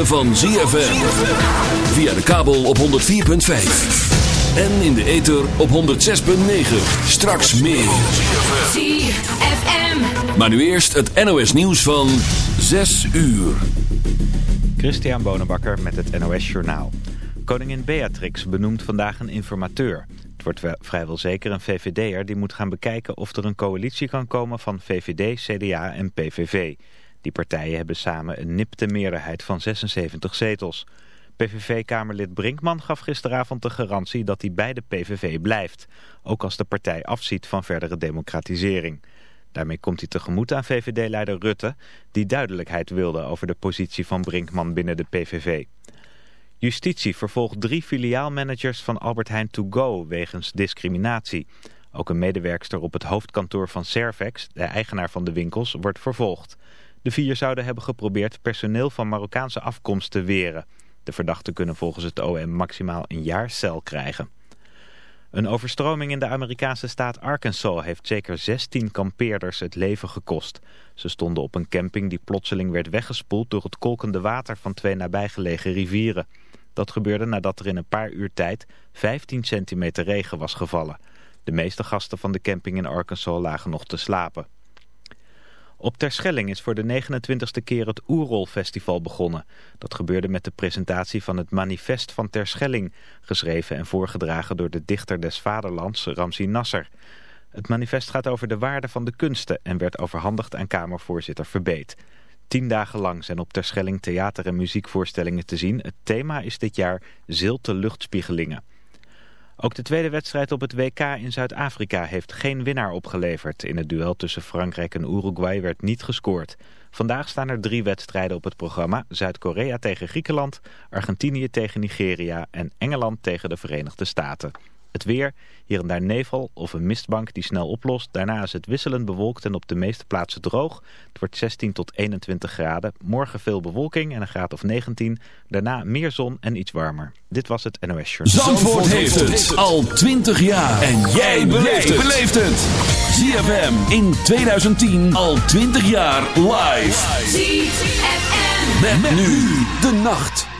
ritme van ZFM. Via de kabel op 104.5. En in de ether op 106.9. Straks meer. ZFM. Maar nu eerst het NOS nieuws van 6 uur. Christian Bonenbakker met het NOS Journaal. Koningin Beatrix benoemt vandaag een informateur. Het wordt wel- vrijwel zeker een VVD'er die moet gaan bekijken of er een coalitie kan komen van VVD, CDA en PVV. Die partijen hebben samen een nipte meerderheid van 76 zetels. PVV-kamerlid Brinkman gaf gisteravond de garantie dat hij bij de PVV blijft. Ook als de partij afziet van verdere democratisering. Daarmee komt hij tegemoet aan VVD-leider Rutte... die duidelijkheid wilde over de positie van Brinkman binnen de PVV. Justitie vervolgt drie filiaalmanagers van Albert Heijn To Go wegens discriminatie. Ook een medewerkster op het hoofdkantoor van Servex, de eigenaar van de winkels, wordt vervolgd. De vier zouden hebben geprobeerd personeel van Marokkaanse afkomst te weren. De verdachten kunnen volgens het OM maximaal een jaar cel krijgen. Een overstroming in de Amerikaanse staat Arkansas heeft zeker 16 kampeerders het leven gekost. Ze stonden op een camping die plotseling werd weggespoeld door het kolkende water van twee nabijgelegen rivieren. Dat gebeurde nadat er in een paar uur tijd 15 centimeter regen was gevallen. De meeste gasten van de camping in Arkansas lagen nog te slapen. Op Terschelling is voor de 29ste keer het Oerol-festival begonnen. Dat gebeurde met de presentatie van het Manifest van Terschelling, geschreven en voorgedragen door de dichter des vaderlands Ramsi Nasser. Het manifest gaat over de waarde van de kunsten en werd overhandigd aan Kamervoorzitter Verbeet. Tien dagen lang zijn op Terschelling theater- en muziekvoorstellingen te zien. Het thema is dit jaar zilte luchtspiegelingen. Ook de tweede wedstrijd op het WK in Zuid-Afrika heeft geen winnaar opgeleverd. In het duel tussen Frankrijk en Uruguay werd niet gescoord. Vandaag staan er drie wedstrijden op het programma. Zuid-Korea tegen Griekenland, Argentinië tegen Nigeria en Engeland tegen de Verenigde Staten. Het weer, hier en daar nevel of een mistbank die snel oplost. Daarna is het wisselend bewolkt en op de meeste plaatsen droog. Het wordt 16 tot 21 graden. Morgen veel bewolking en een graad of 19. Daarna meer zon en iets warmer. Dit was het NOS Journal. Zandvoort heeft het al 20 jaar. En jij beleeft het. ZFM in 2010 al 20 jaar live. ZFM. Met nu de nacht.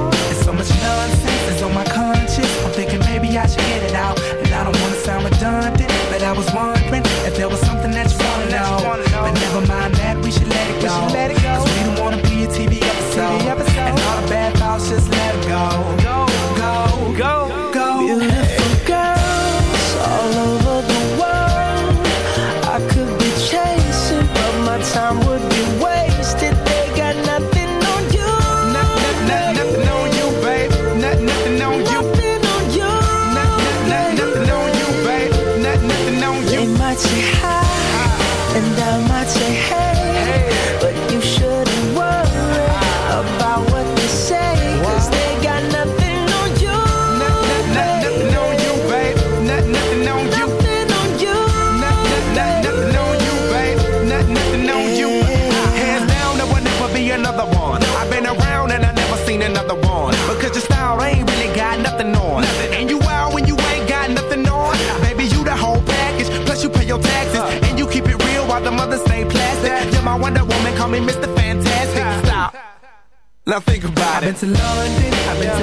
Now think about i it. I've been to London, I've been yeah. to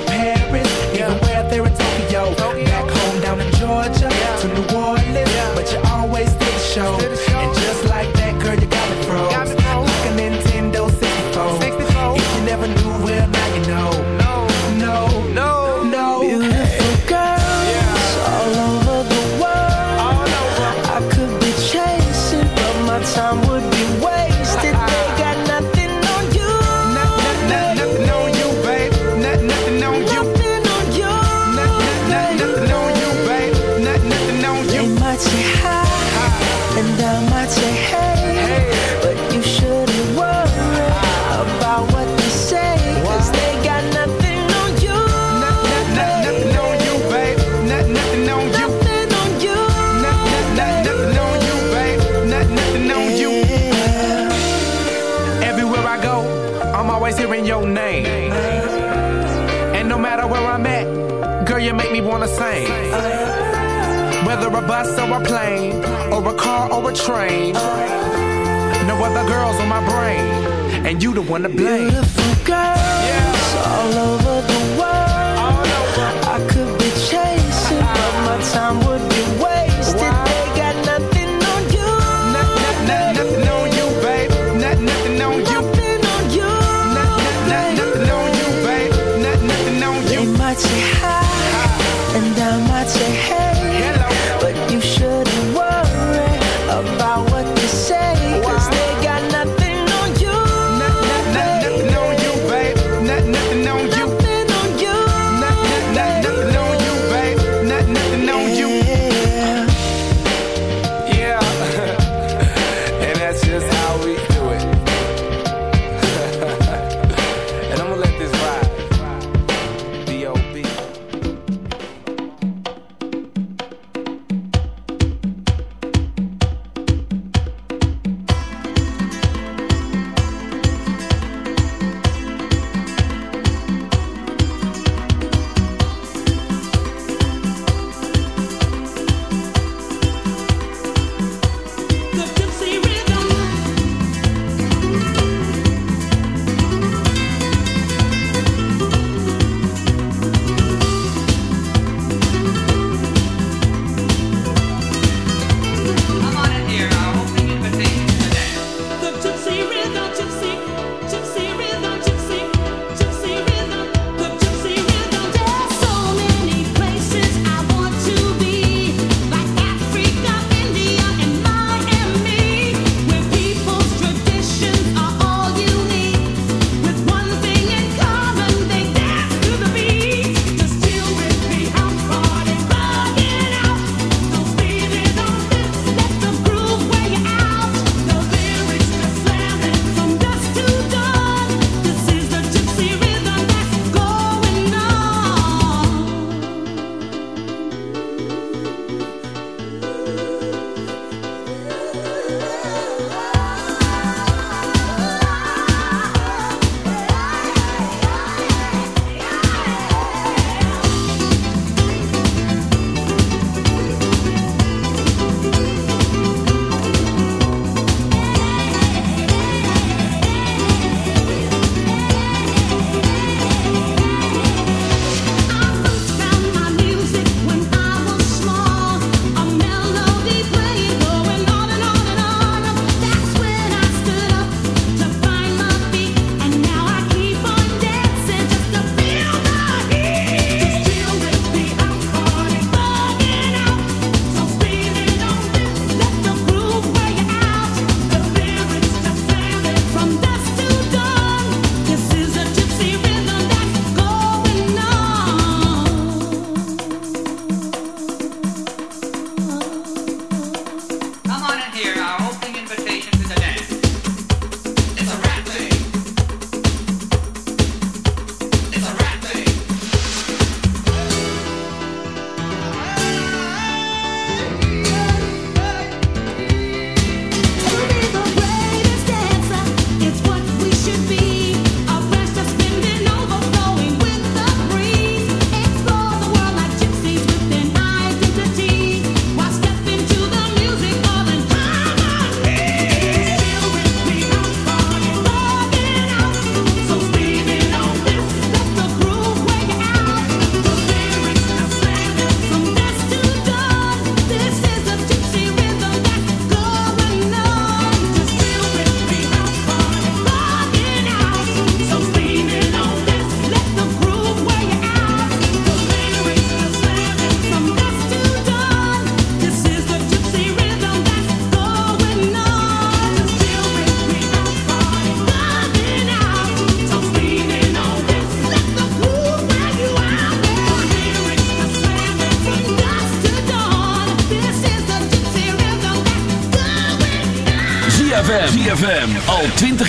always hearing your name. And no matter where I'm at, girl, you make me wanna sing. Whether a bus or a plane, or a car or a train, no other girls on my brain, and you the one to blame. Beautiful girls yeah. all over the world. Over. I could be chasing, but my time would be wasted. Wow.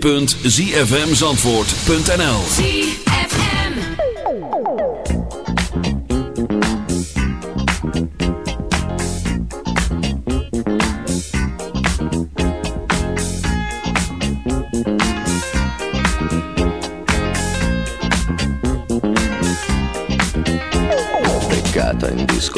www.zfmzandvoort.nl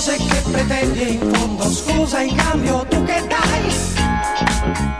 cose che pretendi in fondo. Scusa in cambio tu che dai?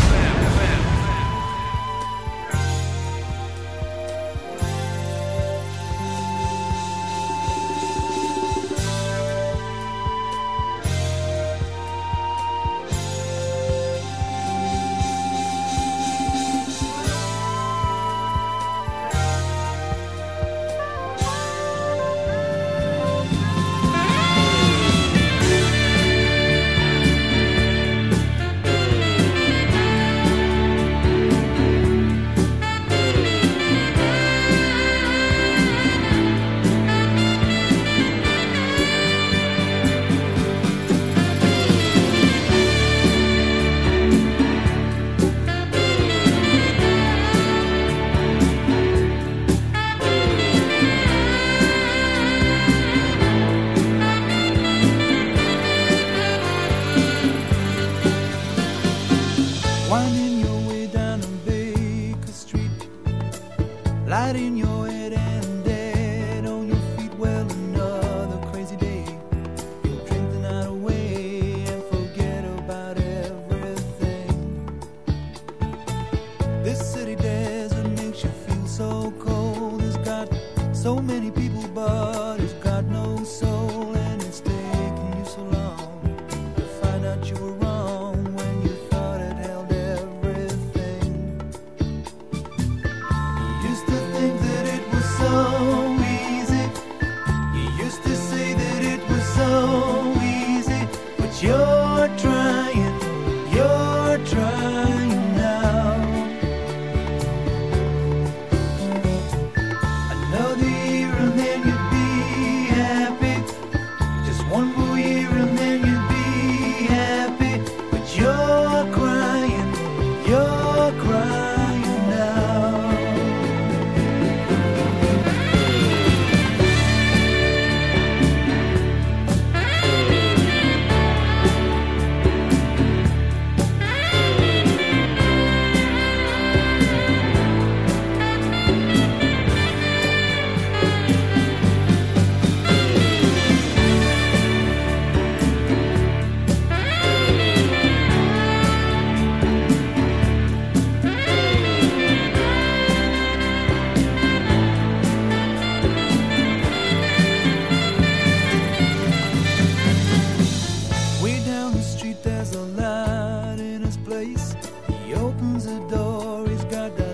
place. He opens the door, he's got the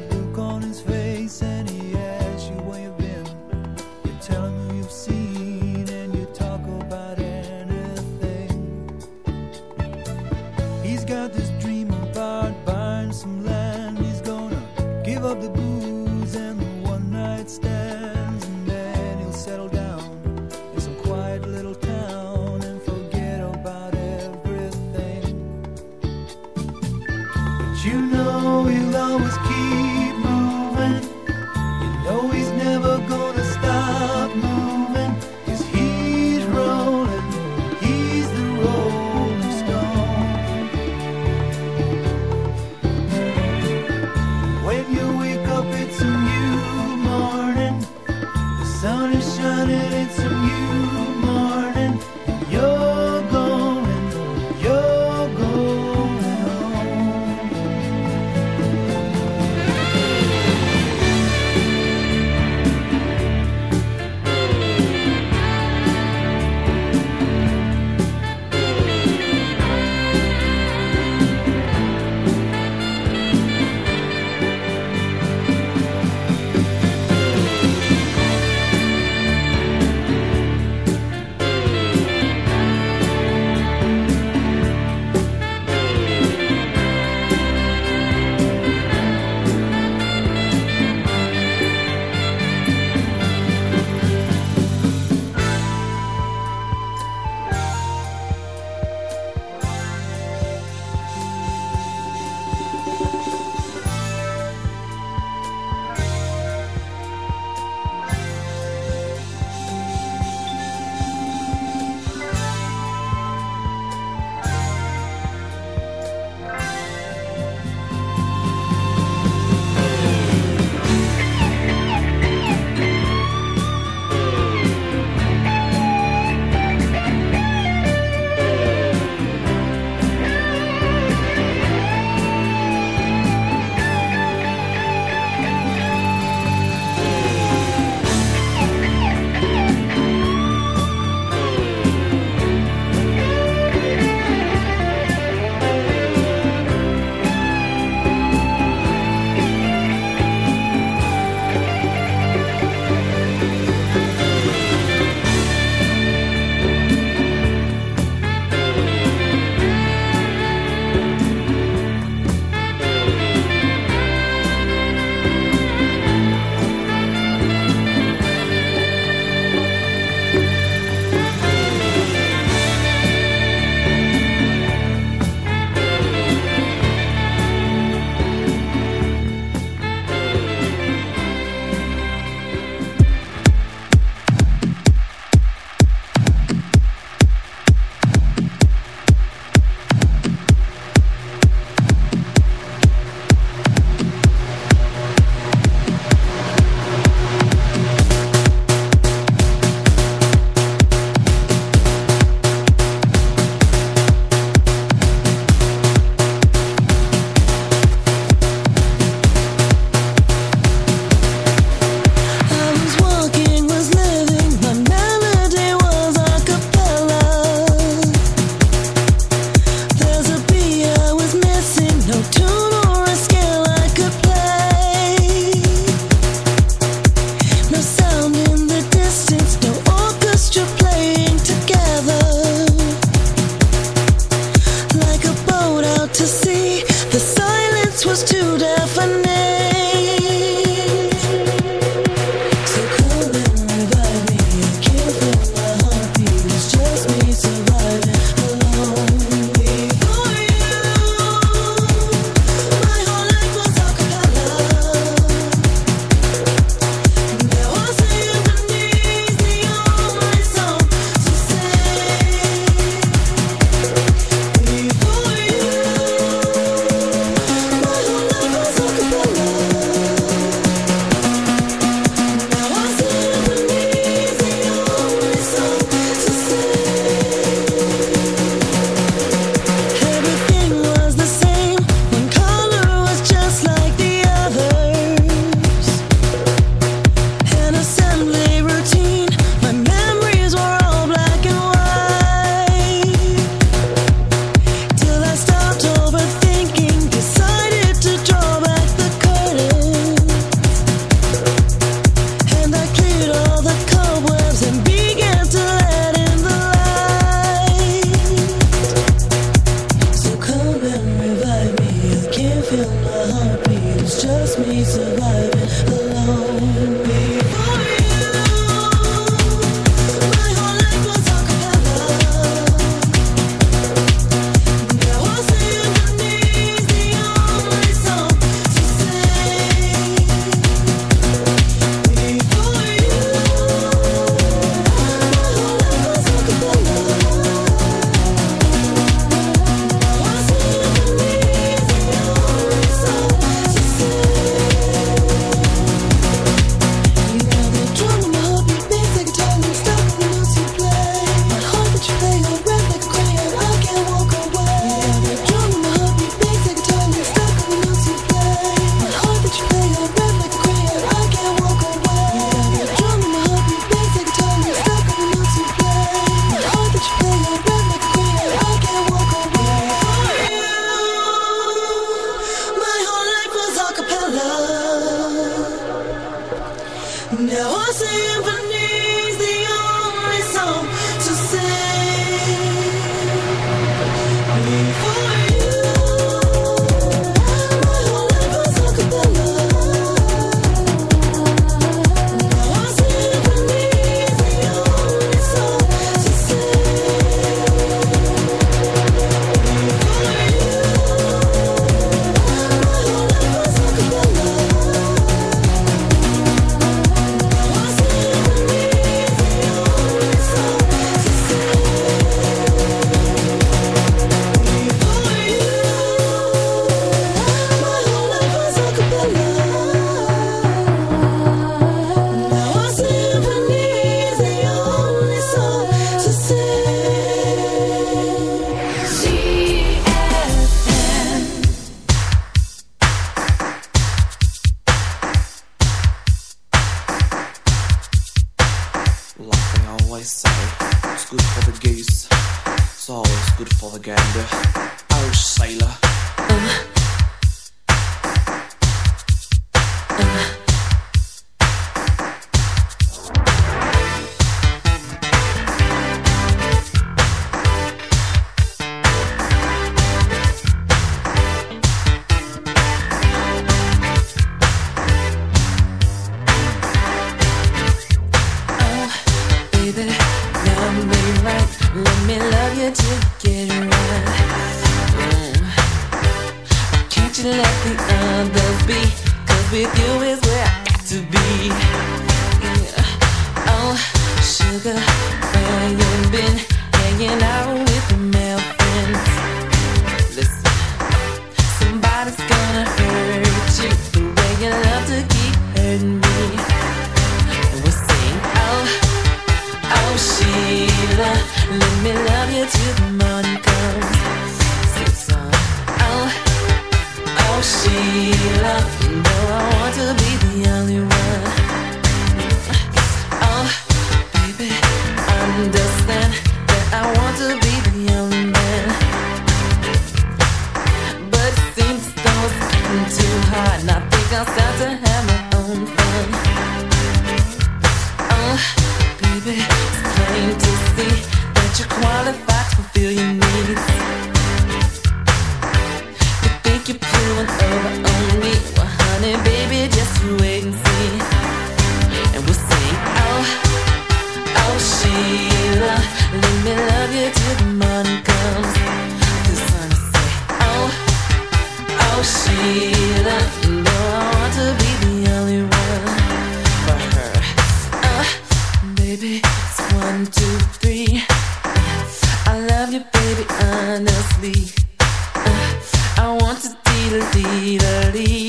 leader, leader.